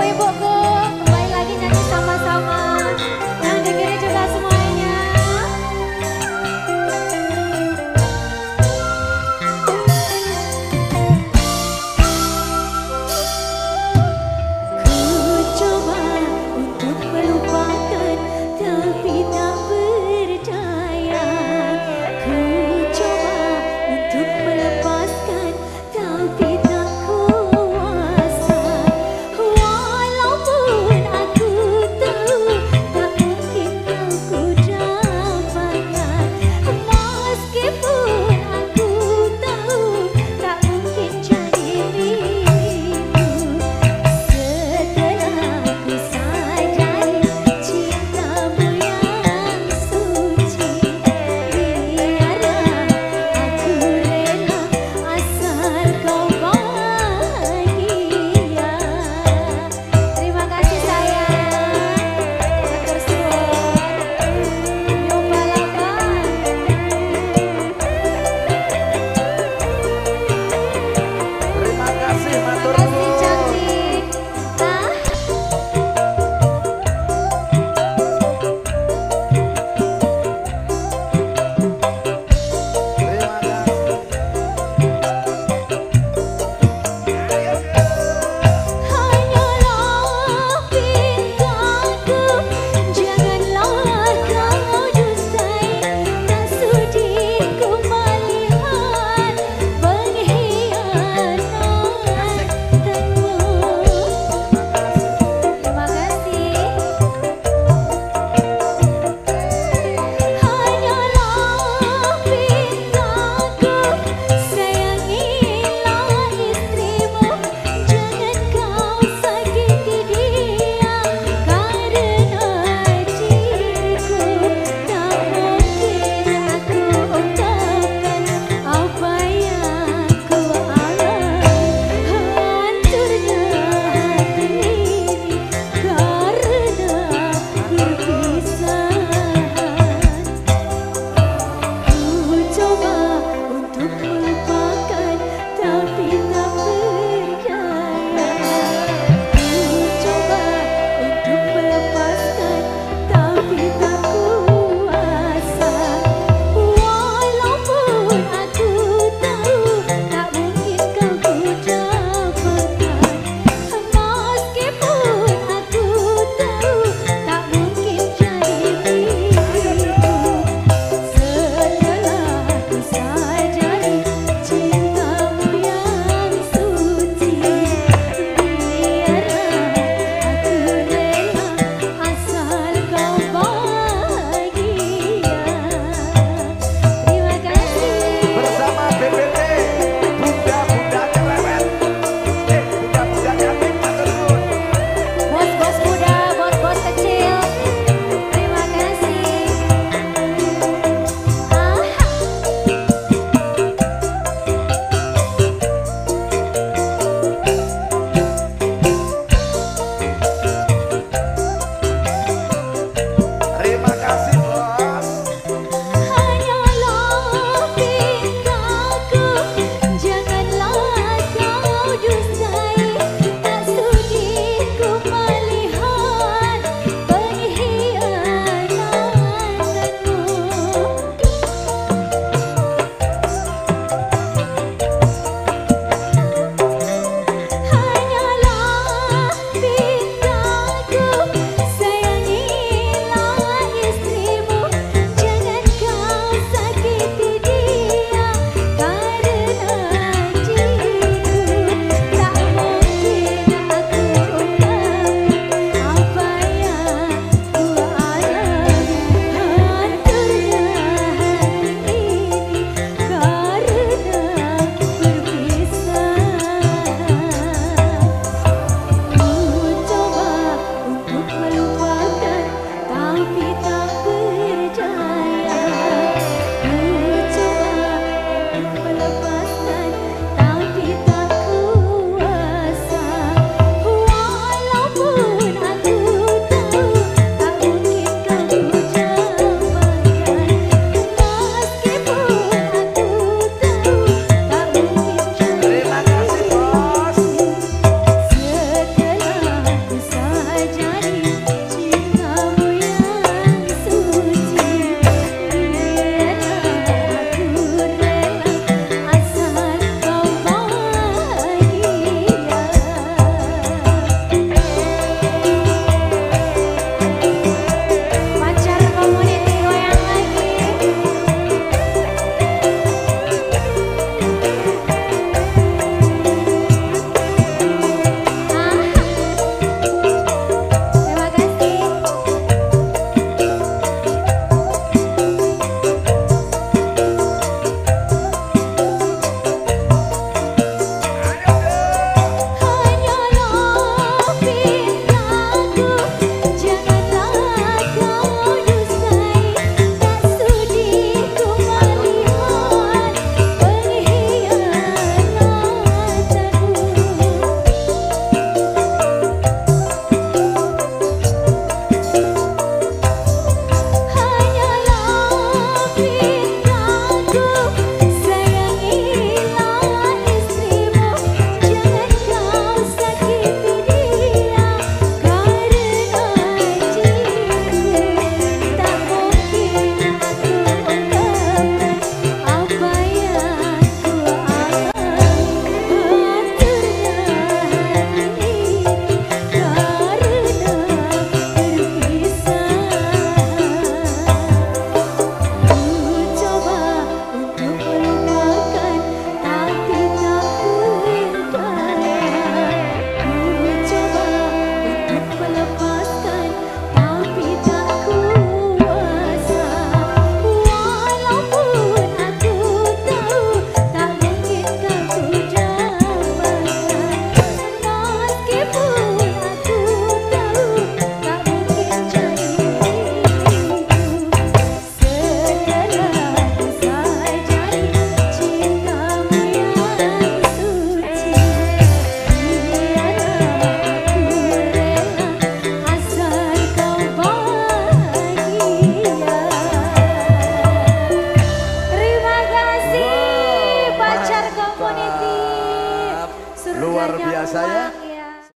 微博